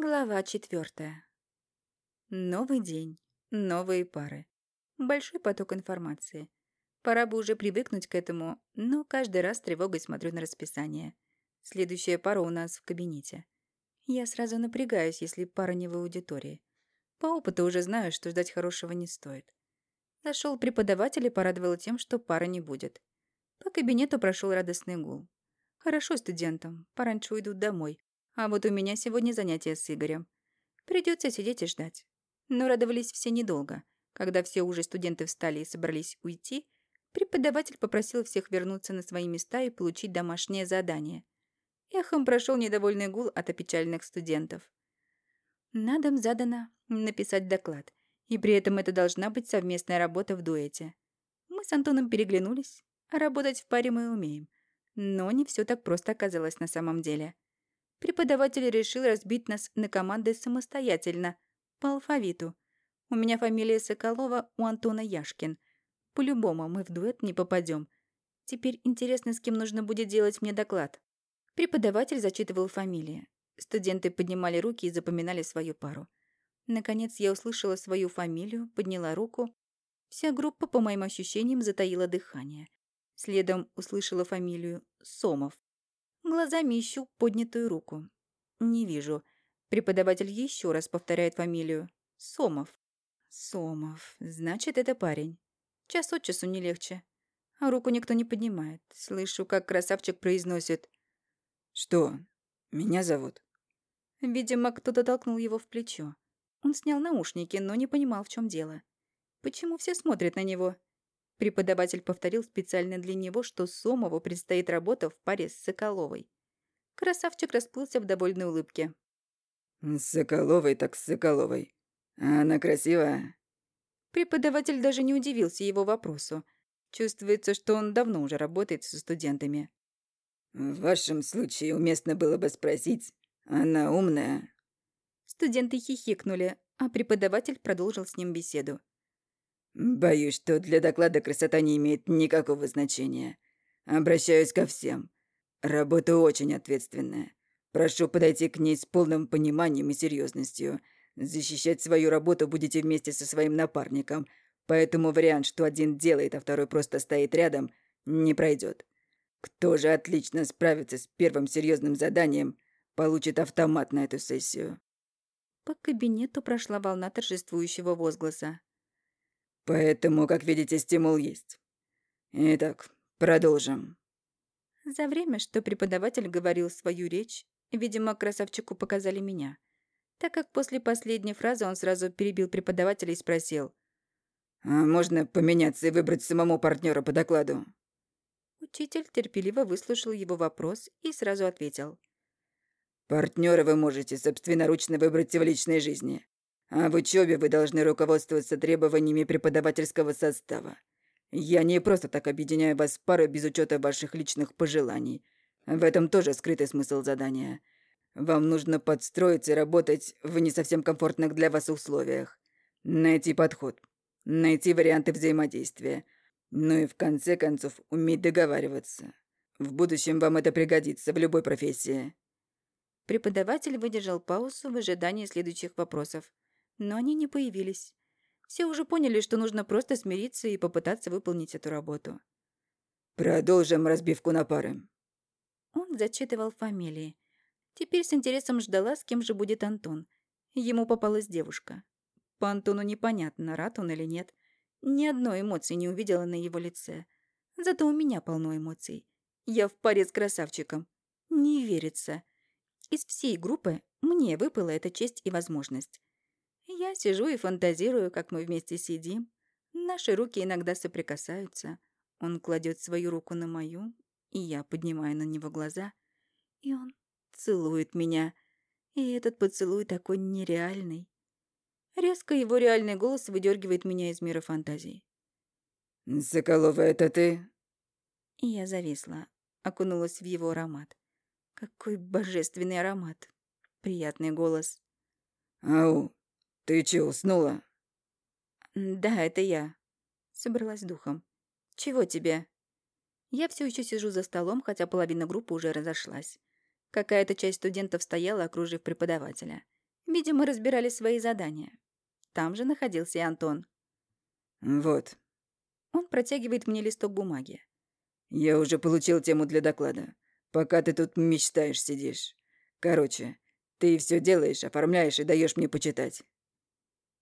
Глава четвертая. Новый день, новые пары. Большой поток информации. Пора бы уже привыкнуть к этому, но каждый раз с тревогой смотрю на расписание. Следующая пара у нас в кабинете. Я сразу напрягаюсь, если пара не в аудитории. По опыту уже знаю, что ждать хорошего не стоит. Зашел преподаватель и порадовал тем, что пара не будет. По кабинету прошел радостный гул. Хорошо студентам, пораньше уйдут домой, а вот у меня сегодня занятие с Игорем. Придется сидеть и ждать. Но радовались все недолго. Когда все уже студенты встали и собрались уйти, преподаватель попросил всех вернуться на свои места и получить домашнее задание. Эхом прошел недовольный гул от опечальных студентов. На дом задано написать доклад, и при этом это должна быть совместная работа в дуэте. Мы с Антоном переглянулись, а работать в паре мы умеем. Но не все так просто оказалось на самом деле. Преподаватель решил разбить нас на команды самостоятельно, по алфавиту. У меня фамилия Соколова, у Антона Яшкин. По-любому мы в дуэт не попадем. Теперь интересно, с кем нужно будет делать мне доклад. Преподаватель зачитывал фамилии. Студенты поднимали руки и запоминали свою пару. Наконец я услышала свою фамилию, подняла руку. Вся группа, по моим ощущениям, затаила дыхание. Следом услышала фамилию Сомов. Глазами ищу поднятую руку. Не вижу. Преподаватель еще раз повторяет фамилию. Сомов. Сомов. Значит, это парень. Час от часу не легче. А руку никто не поднимает. Слышу, как красавчик произносит. «Что? Меня зовут?» Видимо, кто-то толкнул его в плечо. Он снял наушники, но не понимал, в чем дело. Почему все смотрят на него? Преподаватель повторил специально для него, что Сомову предстоит работа в паре с Соколовой. Красавчик расплылся в довольной улыбке. «С Соколовой так с Соколовой. Она красивая». Преподаватель даже не удивился его вопросу. Чувствуется, что он давно уже работает со студентами. «В вашем случае уместно было бы спросить, она умная?» Студенты хихикнули, а преподаватель продолжил с ним беседу. Боюсь, что для доклада красота не имеет никакого значения. Обращаюсь ко всем. Работа очень ответственная. Прошу подойти к ней с полным пониманием и серьезностью. Защищать свою работу будете вместе со своим напарником, поэтому вариант, что один делает, а второй просто стоит рядом, не пройдет. Кто же отлично справится с первым серьезным заданием, получит автомат на эту сессию. По кабинету прошла волна торжествующего возгласа. Поэтому, как видите, стимул есть. Итак, продолжим. За время, что преподаватель говорил свою речь, видимо, красавчику показали меня. Так как после последней фразы он сразу перебил преподавателя и спросил. «А можно поменяться и выбрать самому партнера по докладу?» Учитель терпеливо выслушал его вопрос и сразу ответил. «Партнера вы можете собственноручно выбрать в личной жизни. А в учебе вы должны руководствоваться требованиями преподавательского состава. Я не просто так объединяю вас в пары без учета ваших личных пожеланий. В этом тоже скрытый смысл задания. Вам нужно подстроиться и работать в не совсем комфортных для вас условиях. Найти подход. Найти варианты взаимодействия. Ну и в конце концов уметь договариваться. В будущем вам это пригодится в любой профессии. Преподаватель выдержал паузу в ожидании следующих вопросов но они не появились. Все уже поняли, что нужно просто смириться и попытаться выполнить эту работу. «Продолжим разбивку на пары». Он зачитывал фамилии. Теперь с интересом ждала, с кем же будет Антон. Ему попалась девушка. По Антону непонятно, рад он или нет. Ни одной эмоции не увидела на его лице. Зато у меня полно эмоций. Я в паре с красавчиком. Не верится. Из всей группы мне выпала эта честь и возможность. Я сижу и фантазирую, как мы вместе сидим. Наши руки иногда соприкасаются. Он кладет свою руку на мою, и я поднимаю на него глаза. И он целует меня. И этот поцелуй такой нереальный. Резко его реальный голос выдергивает меня из мира фантазий. «Соколова, это ты?» И я зависла, окунулась в его аромат. Какой божественный аромат. Приятный голос. «Ау, «Ты че, уснула?» «Да, это я». Собралась духом. «Чего тебе?» Я все еще сижу за столом, хотя половина группы уже разошлась. Какая-то часть студентов стояла, окружив преподавателя. Видимо, разбирали свои задания. Там же находился и Антон. Вот, Он протягивает мне листок бумаги. я уже получил тему для доклада. Пока ты тут мечтаешь сидишь. Короче, ты все делаешь, оформляешь и даешь мне почитать.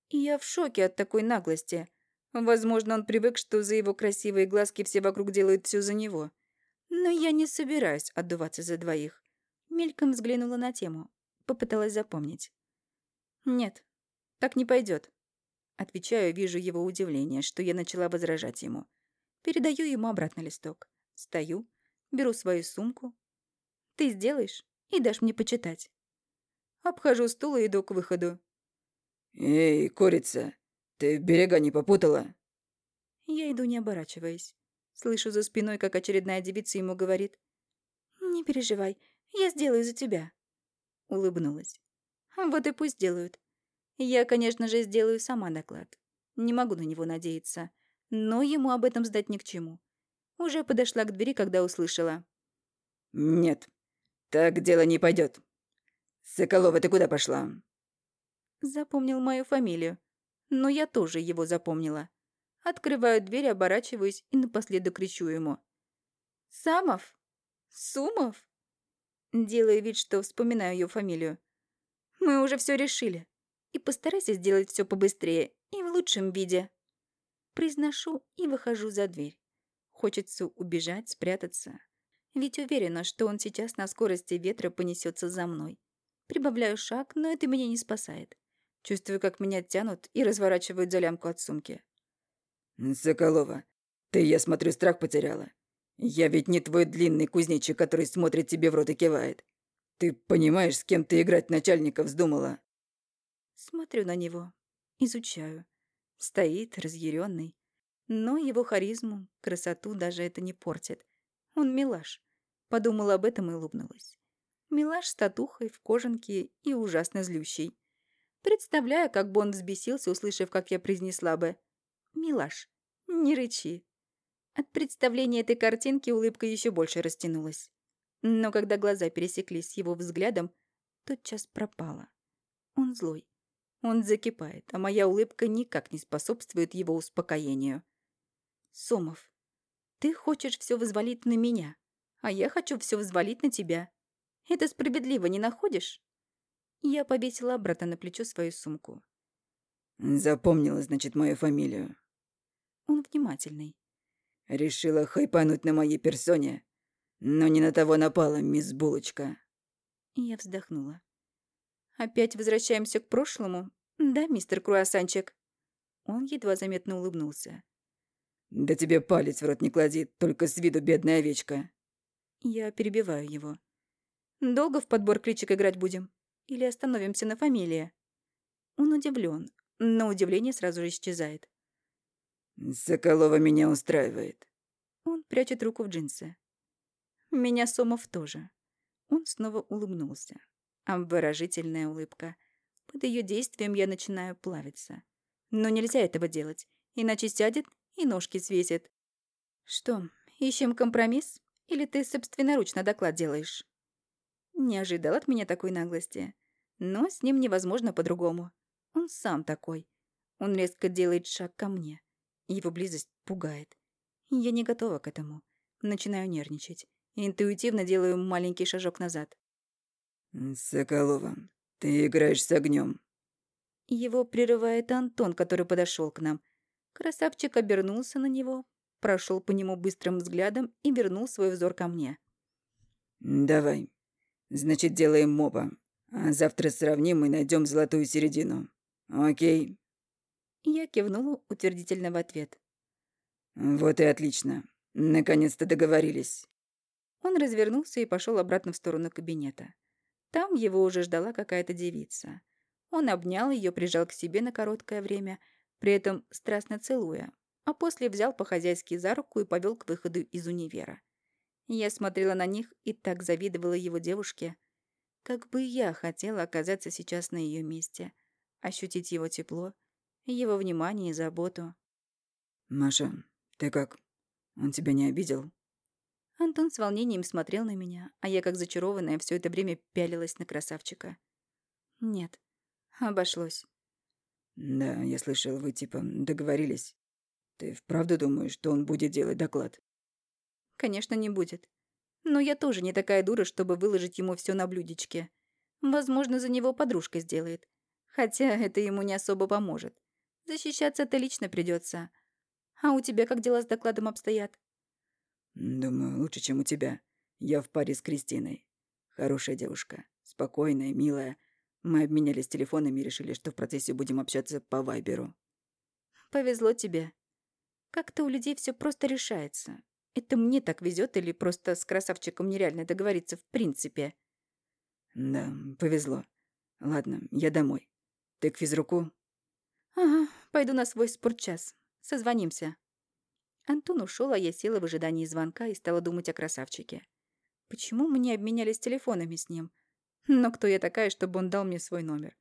Я в шоке от такой наглости. Возможно, он привык, что за его красивые глазки все вокруг делают все за него. Но я не собираюсь отдуваться за двоих. Мельком взглянула на тему. Попыталась запомнить. Нет, так не пойдет. Отвечаю, вижу его удивление, что я начала возражать ему. Передаю ему обратно листок. Стою, беру свою сумку. Ты сделаешь и дашь мне почитать. Обхожу стул и иду к выходу. Эй, курица, ты берега не попутала? Я иду, не оборачиваясь. Слышу за спиной, как очередная девица ему говорит. «Не переживай, я сделаю за тебя». Улыбнулась. Вот и пусть делают. Я, конечно же, сделаю сама доклад. Не могу на него надеяться. Но ему об этом сдать ни к чему. Уже подошла к двери, когда услышала. Нет, так дело не пойдет. Соколова, ты куда пошла? Запомнил мою фамилию. Но я тоже его запомнила. Открываю дверь, оборачиваюсь и напоследок кричу ему. «Самов? Сумов?» Делаю вид, что вспоминаю ее фамилию. «Мы уже все решили. И постарайся сделать все побыстрее и в лучшем виде». Произношу и выхожу за дверь. Хочется убежать, спрятаться. Ведь уверена, что он сейчас на скорости ветра понесется за мной. Прибавляю шаг, но это меня не спасает. Чувствую, как меня тянут и разворачивают за лямку от сумки. Соколова, ты, я смотрю, страх потеряла. Я ведь не твой длинный кузнечик, который смотрит тебе в рот и кивает. Ты понимаешь, с кем ты играть начальника вздумала? Смотрю на него, изучаю. Стоит, разъяренный. Но его харизму, красоту даже это не портит. Он милаш. Подумала об этом и улыбнулась. Милаш с татухой, в кожанке и ужасно злющий. Представляю, как бы он взбесился, услышав, как я произнесла бы «Милаш, не рычи». От представления этой картинки улыбка еще больше растянулась. Но когда глаза пересеклись с его взглядом, тотчас пропала. Он злой. Он закипает, а моя улыбка никак не способствует его успокоению. Сомов, ты хочешь все взвалить на меня, а я хочу все взвалить на тебя. Это справедливо, не находишь? Я повесила обратно на плечо свою сумку. Запомнила, значит, мою фамилию. Он внимательный. Решила хайпануть на моей персоне, но не на того напала, мисс Булочка. Я вздохнула. Опять возвращаемся к прошлому? Да, мистер Круассанчик? Он едва заметно улыбнулся. Да тебе палец в рот не клади, только с виду бедная овечка. Я перебиваю его. Долго в подбор кличек играть будем? Или остановимся на фамилии? Он удивлен, но удивление сразу же исчезает. Соколова меня устраивает. Он прячет руку в джинсы. Меня Сомов тоже. Он снова улыбнулся. Обворожительная улыбка. Под ее действием я начинаю плавиться. Но нельзя этого делать, иначе сядет и ножки свесит. Что, ищем компромисс? Или ты собственноручно доклад делаешь? Не ожидал от меня такой наглости. Но с ним невозможно по-другому. Он сам такой. Он резко делает шаг ко мне. Его близость пугает. Я не готова к этому. Начинаю нервничать. Интуитивно делаю маленький шажок назад. Соколова, ты играешь с огнем. Его прерывает Антон, который подошел к нам. Красавчик обернулся на него, прошел по нему быстрым взглядом и вернул свой взор ко мне. Давай. Значит, делаем моба. А завтра сравним и найдем золотую середину. Окей? Я кивнула утвердительно в ответ. Вот и отлично. Наконец-то договорились. Он развернулся и пошел обратно в сторону кабинета. Там его уже ждала какая-то девица. Он обнял ее, прижал к себе на короткое время, при этом страстно целуя, а после взял по-хозяйски за руку и повел к выходу из универа. Я смотрела на них и так завидовала его девушке. Как бы я хотела оказаться сейчас на ее месте, ощутить его тепло, его внимание и заботу. Маша, ты как? Он тебя не обидел? Антон с волнением смотрел на меня, а я, как зачарованная, все это время пялилась на красавчика. Нет, Обошлось. Да, я слышал, вы типа договорились. Ты вправду думаешь, что он будет делать доклад? Конечно, не будет. Но я тоже не такая дура, чтобы выложить ему все на блюдечке. Возможно, за него подружка сделает. Хотя это ему не особо поможет. Защищаться-то лично придется. А у тебя как дела с докладом обстоят? Думаю, лучше, чем у тебя. Я в паре с Кристиной. Хорошая девушка. Спокойная, милая. Мы обменялись телефонами и решили, что в процессе будем общаться по Вайберу. Повезло тебе. Как-то у людей все просто решается. Это мне так везет или просто с красавчиком нереально договориться в принципе? Да, повезло. Ладно, я домой. Ты к физруку? Ага, пойду на свой спортчас. Созвонимся. Антон ушел, а я села в ожидании звонка и стала думать о красавчике. Почему мы не обменялись телефонами с ним? Но кто я такая, чтобы он дал мне свой номер?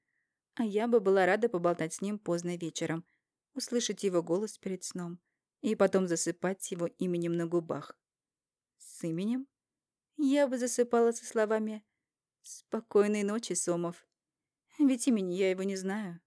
А я бы была рада поболтать с ним поздно вечером, услышать его голос перед сном и потом засыпать его именем на губах. С именем? Я бы засыпала со словами «Спокойной ночи, Сомов». Ведь имени я его не знаю.